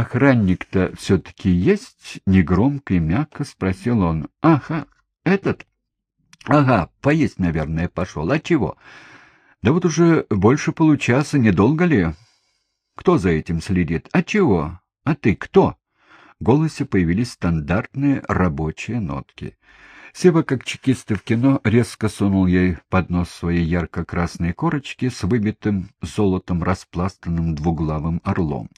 охранник-то все-таки есть?» — негромко и мягко спросил он. «Ага, этот?» «Ага, поесть, наверное, пошел. А чего?» «Да вот уже больше получаса, недолго ли?» «Кто за этим следит? А чего? А ты кто?» В голосе появились стандартные рабочие нотки. Сева, как чекисты в кино, резко сунул ей под нос свои ярко-красные корочки с выбитым золотом распластанным двуглавым орлом.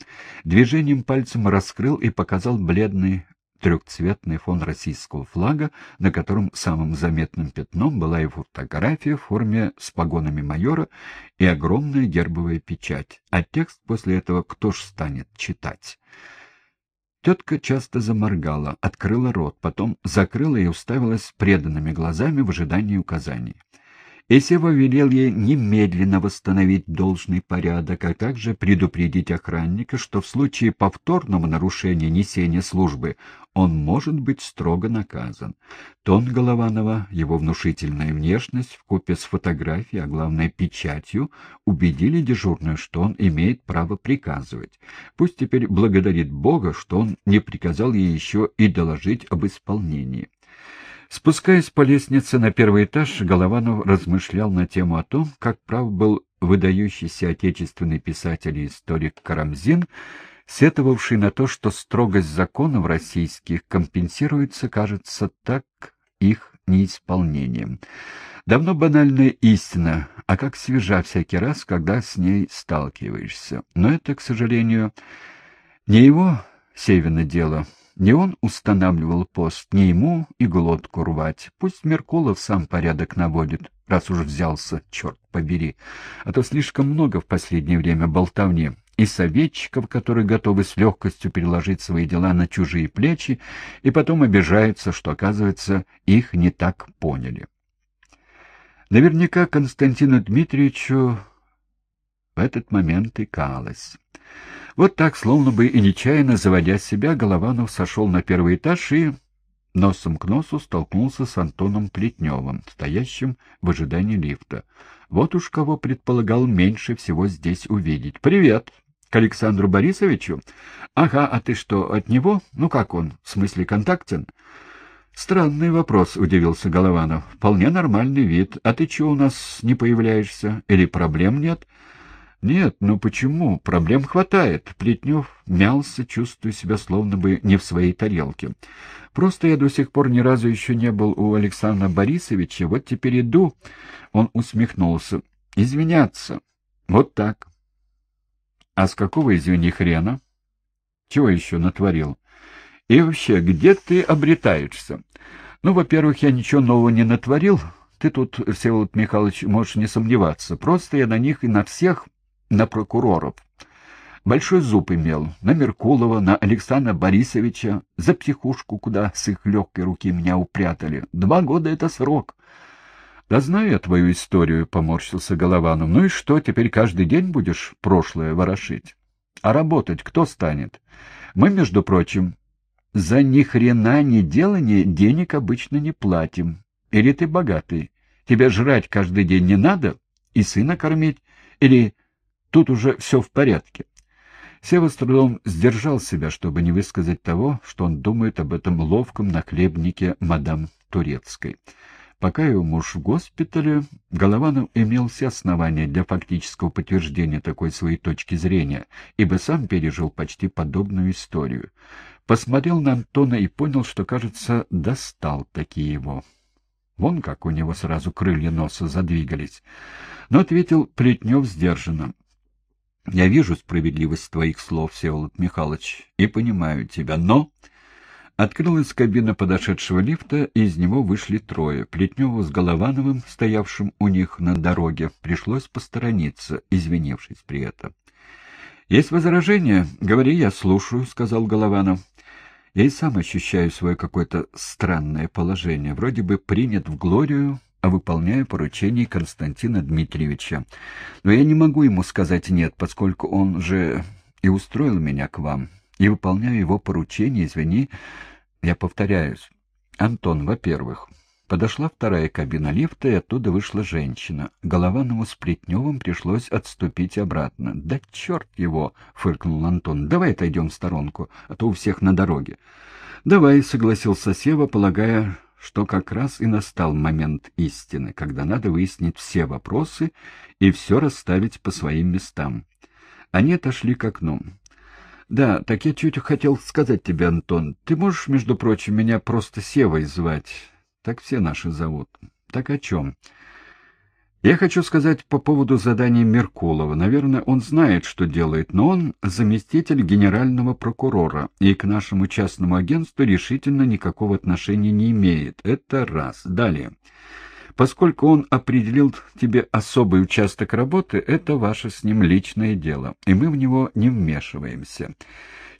Движением пальцем раскрыл и показал бледный трехцветный фон российского флага, на котором самым заметным пятном была его фотография в форме с погонами майора и огромная гербовая печать. А текст после этого кто ж станет читать? Тетка часто заморгала, открыла рот, потом закрыла и уставилась преданными глазами в ожидании указаний. Исева велел ей немедленно восстановить должный порядок, а также предупредить охранника, что в случае повторного нарушения несения службы он может быть строго наказан. Тон Голованова, его внушительная внешность вкупе с фотографией, а главное печатью, убедили дежурную, что он имеет право приказывать. Пусть теперь благодарит Бога, что он не приказал ей еще и доложить об исполнении. Спускаясь по лестнице на первый этаж, Голованов размышлял на тему о том, как прав был выдающийся отечественный писатель и историк Карамзин, сетовавший на то, что строгость законов российских компенсируется, кажется, так их неисполнением. Давно банальная истина, а как свежа всякий раз, когда с ней сталкиваешься. Но это, к сожалению, не его Севина дело. Не он устанавливал пост, не ему и глотку рвать. Пусть Меркулов сам порядок наводит, раз уж взялся, черт побери. А то слишком много в последнее время болтовни. И советчиков, которые готовы с легкостью переложить свои дела на чужие плечи, и потом обижаются, что, оказывается, их не так поняли. Наверняка Константину Дмитриевичу в этот момент и калось. Вот так, словно бы и нечаянно заводя себя, Голованов сошел на первый этаж и носом к носу столкнулся с Антоном Плетневым, стоящим в ожидании лифта. Вот уж кого предполагал меньше всего здесь увидеть. «Привет!» «К Александру Борисовичу?» «Ага, а ты что, от него? Ну как он? В смысле, контактен?» «Странный вопрос», — удивился Голованов. «Вполне нормальный вид. А ты чего у нас не появляешься? Или проблем нет?» «Нет, ну почему? Проблем хватает». Плетнев мялся, чувствуя себя словно бы не в своей тарелке. «Просто я до сих пор ни разу еще не был у Александра Борисовича. Вот теперь иду». Он усмехнулся. «Извиняться. Вот так». «А с какого, извини, хрена?» «Чего еще натворил?» «И вообще, где ты обретаешься?» «Ну, во-первых, я ничего нового не натворил». Ты тут, Всеволод Михайлович, можешь не сомневаться. Просто я на них и на всех на прокуроров. Большой зуб имел на Меркулова, на Александра Борисовича, за психушку, куда с их легкой руки меня упрятали. Два года — это срок. — Да знаю я твою историю, — поморщился Голованов. — Ну и что, теперь каждый день будешь прошлое ворошить? А работать кто станет? Мы, между прочим, за ни хрена ни делания денег обычно не платим. Или ты богатый? Тебе жрать каждый день не надо? И сына кормить? Или Тут уже все в порядке. Сева с трудом сдержал себя, чтобы не высказать того, что он думает об этом ловком нахлебнике мадам Турецкой. Пока его муж в госпитале, Голованов имел все основания для фактического подтверждения такой своей точки зрения, ибо сам пережил почти подобную историю. Посмотрел на Антона и понял, что, кажется, достал таки его. Вон как у него сразу крылья носа задвигались. Но ответил Плетнев сдержанно. Я вижу справедливость твоих слов, Всеволод Михайлович, и понимаю тебя, но... Открылась кабина подошедшего лифта, и из него вышли трое. Плетневу с Головановым, стоявшим у них на дороге, пришлось посторониться, извинившись при этом. — Есть возражения? Говори, я слушаю, — сказал Голованов. — Я и сам ощущаю свое какое-то странное положение. Вроде бы принят в Глорию, а выполняю поручение Константина Дмитриевича. Но я не могу ему сказать «нет», поскольку он же и устроил меня к вам, и выполняю его поручение, извини, я повторяюсь. Антон, во-первых, Подошла вторая кабина лифта, и оттуда вышла женщина. Голованову с Плетневым пришлось отступить обратно. — Да черт его! — фыркнул Антон. — Давай отойдем в сторонку, а то у всех на дороге. — Давай, — согласился Сева, полагая, что как раз и настал момент истины, когда надо выяснить все вопросы и все расставить по своим местам. Они отошли к окну. — Да, так я чуть хотел сказать тебе, Антон. Ты можешь, между прочим, меня просто Севой звать? Так все наши зовут. Так о чем? Я хочу сказать по поводу задания Меркулова. Наверное, он знает, что делает, но он заместитель генерального прокурора и к нашему частному агентству решительно никакого отношения не имеет. Это раз. Далее. Поскольку он определил тебе особый участок работы, это ваше с ним личное дело, и мы в него не вмешиваемся.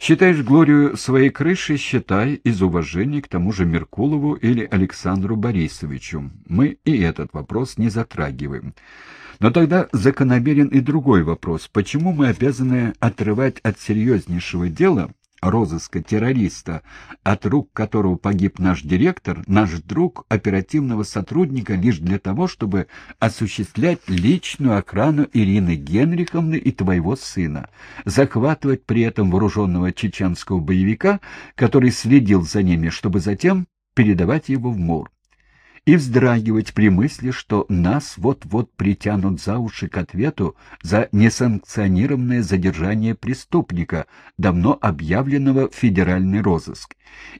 Считаешь Глорию своей крышей, считай из уважения к тому же Меркулову или Александру Борисовичу. Мы и этот вопрос не затрагиваем. Но тогда закономерен и другой вопрос. Почему мы обязаны отрывать от серьезнейшего дела розыска террориста, от рук которого погиб наш директор, наш друг, оперативного сотрудника лишь для того, чтобы осуществлять личную охрану Ирины Генриховны и твоего сына, захватывать при этом вооруженного чеченского боевика, который следил за ними, чтобы затем передавать его в МОР и вздрагивать при мысли, что нас вот-вот притянут за уши к ответу за несанкционированное задержание преступника, давно объявленного в федеральный розыск,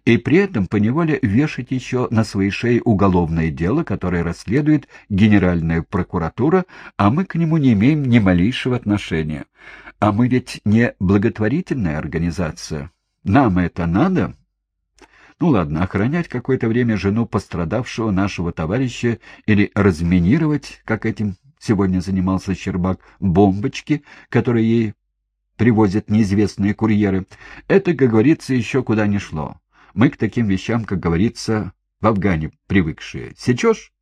и при этом поневоле вешать еще на своей шее уголовное дело, которое расследует Генеральная прокуратура, а мы к нему не имеем ни малейшего отношения. А мы ведь не благотворительная организация. Нам это надо?» Ну ладно, охранять какое-то время жену пострадавшего нашего товарища или разминировать, как этим сегодня занимался Щербак, бомбочки, которые ей привозят неизвестные курьеры, это, как говорится, еще куда не шло. Мы к таким вещам, как говорится, в Афгане привыкшие. Сечешь?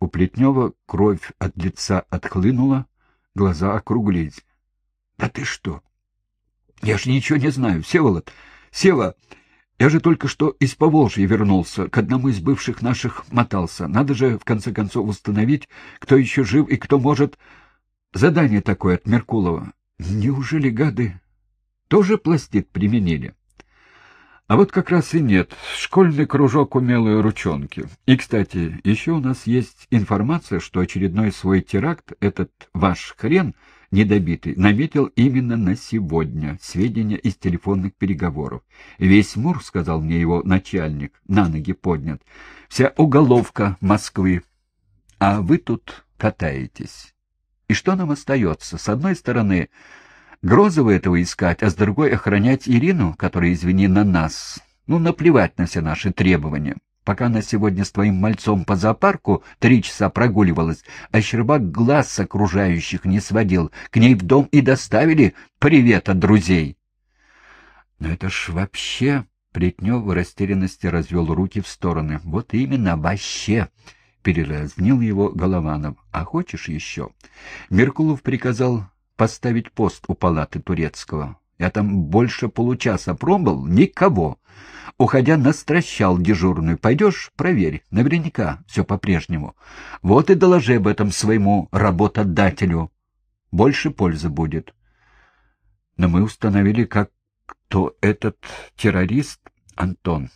У Плетнева кровь от лица отхлынула, глаза округлились. — Да ты что? Я ж ничего не знаю, Всеволод. Сева, я же только что из Поволжья вернулся, к одному из бывших наших мотался. Надо же, в конце концов, установить, кто еще жив и кто может... Задание такое от Меркулова. Неужели гады тоже пластит применили? А вот как раз и нет. Школьный кружок умелые ручонки. И, кстати, еще у нас есть информация, что очередной свой теракт этот ваш хрен — недобитый, наметил именно на сегодня сведения из телефонных переговоров. Весь Мур, сказал мне его начальник, на ноги поднят, вся уголовка Москвы. А вы тут катаетесь. И что нам остается? С одной стороны, Грозова этого искать, а с другой — охранять Ирину, которая, извини, на нас. Ну, наплевать на все наши требования. Пока она сегодня с твоим мальцом по зоопарку три часа прогуливалась, а Щербак глаз окружающих не сводил, к ней в дом и доставили привет от друзей. Но это ж вообще... Плетнев в растерянности развел руки в стороны. Вот именно, вообще... Переразнил его Голованов. А хочешь еще? Меркулов приказал поставить пост у палаты турецкого. Я там больше получаса пробыл, никого. Уходя, настращал дежурную. Пойдешь, проверь, наверняка все по-прежнему. Вот и доложи об этом своему работодателю. Больше пользы будет. Но мы установили, как кто этот террорист, Антон.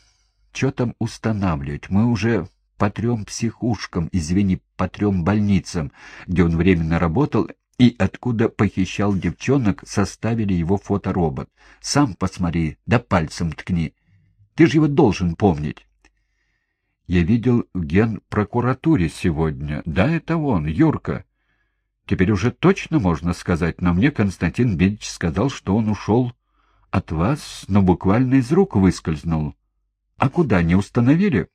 Что там устанавливать? Мы уже по трем психушкам, извини, по трем больницам, где он временно работал, и откуда похищал девчонок, составили его фоторобот. Сам посмотри, да пальцем ткни. Ты же его должен помнить. Я видел в генпрокуратуре сегодня. Да, это он, Юрка. Теперь уже точно можно сказать, но мне Константин Бедич сказал, что он ушел от вас, но буквально из рук выскользнул. А куда, не установили?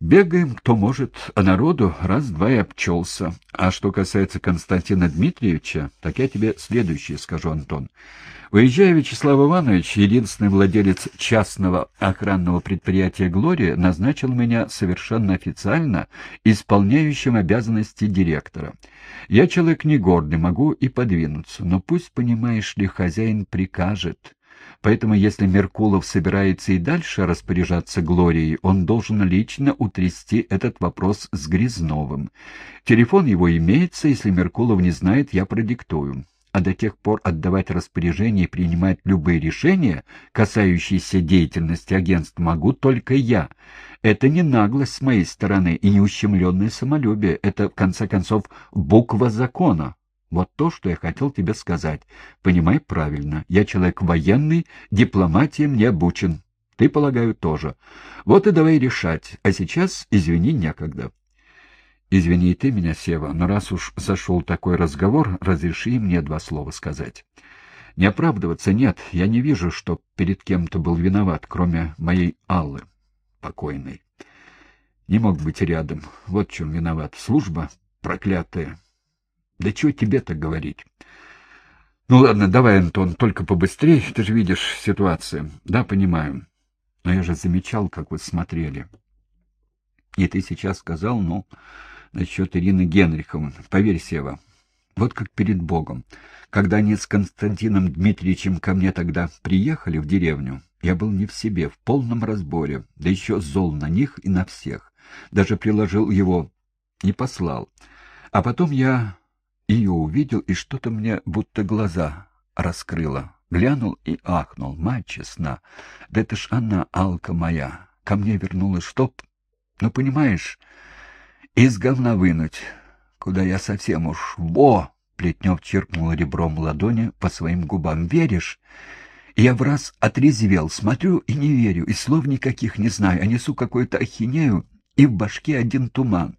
Бегаем, кто может, а народу раз-два и обчелся. А что касается Константина Дмитриевича, так я тебе следующее скажу, Антон. Уезжая, Вячеслав Иванович, единственный владелец частного охранного предприятия «Глория», назначил меня совершенно официально исполняющим обязанности директора. Я человек не гордый, могу и подвинуться, но пусть, понимаешь ли, хозяин прикажет. Поэтому, если Меркулов собирается и дальше распоряжаться Глорией, он должен лично утрясти этот вопрос с Грязновым. Телефон его имеется, если Меркулов не знает, я продиктую. А до тех пор отдавать распоряжения и принимать любые решения, касающиеся деятельности агентства, могу только я. Это не наглость с моей стороны и не ущемленное самолюбие. Это, в конце концов, буква закона. Вот то, что я хотел тебе сказать. Понимай правильно. Я человек военный, дипломатиям не обучен. Ты, полагаю, тоже. Вот и давай решать. А сейчас, извини, некогда. Извини ты меня, Сева, но раз уж зашел такой разговор, разреши мне два слова сказать. Не оправдываться нет, я не вижу, что перед кем-то был виноват, кроме моей Аллы, покойной. Не мог быть рядом. Вот в чем виноват. Служба проклятая. Да чего тебе-то говорить? Ну ладно, давай, Антон, только побыстрее, ты же видишь ситуацию. Да, понимаю. Но я же замечал, как вы смотрели. И ты сейчас сказал, ну, насчет Ирины Генриховны. Поверь, Сева, вот как перед Богом. Когда они с Константином Дмитриевичем ко мне тогда приехали в деревню, я был не в себе, в полном разборе, да еще зол на них и на всех. Даже приложил его, не послал. А потом я ее увидел, и что-то мне будто глаза раскрыло. Глянул и ахнул. Мать честна, да это ж она, Алка моя, ко мне вернулась, чтоб, ну, понимаешь, из говна вынуть, куда я совсем уж... Во! Плетнев черкнул ребром ладони по своим губам. «Веришь?» Я в раз отрезвел, смотрю и не верю, и слов никаких не знаю, а несу какую-то ахинею, и в башке один туман.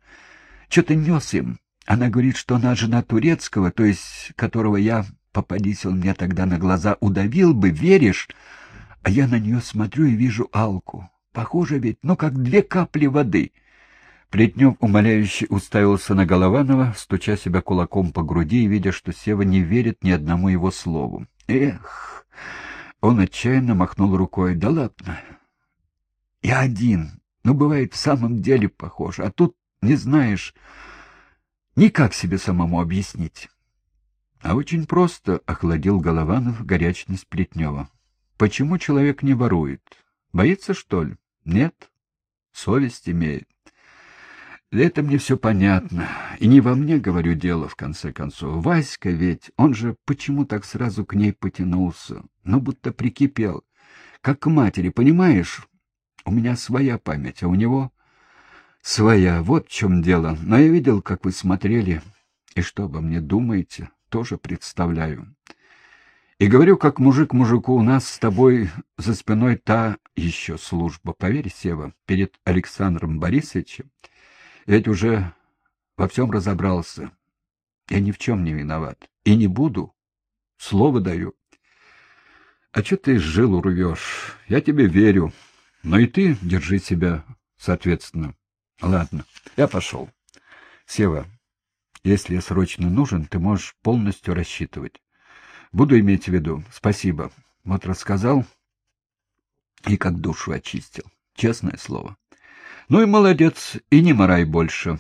Что-то нес им, она говорит, что она жена турецкого, то есть которого я, попадись он мне тогда на глаза, удавил бы, веришь? А я на нее смотрю и вижу Алку. Похоже ведь, ну, как две капли воды. Плетнев умоляюще уставился на Голованова, стуча себя кулаком по груди и видя, что Сева не верит ни одному его слову. Эх! Он отчаянно махнул рукой. Да ладно. Я один. Ну, бывает, в самом деле похож. А тут, не знаешь... Никак себе самому объяснить. А очень просто охладил Голованов горячность Плетнева. Почему человек не ворует? Боится, что ли? Нет. Совесть имеет. Да это мне все понятно. И не во мне, говорю, дело, в конце концов. Васька ведь, он же почему так сразу к ней потянулся? Ну, будто прикипел. Как к матери, понимаешь? У меня своя память, а у него своя. Вот в чем дело. Но я видел, как вы смотрели, и что обо мне думаете, тоже представляю. И говорю, как мужик мужику, у нас с тобой за спиной та еще служба. Поверь, Сева, перед Александром Борисовичем ведь уже во всем разобрался. Я ни в чем не виноват. И не буду. Слово даю. А что ты жил рвешь? Я тебе верю. Но и ты держи себя соответственно. Ладно, я пошел. Сева, если я срочно нужен, ты можешь полностью рассчитывать. Буду иметь в виду. Спасибо. Вот рассказал и как душу очистил. Честное слово. Ну и молодец, и не морай больше.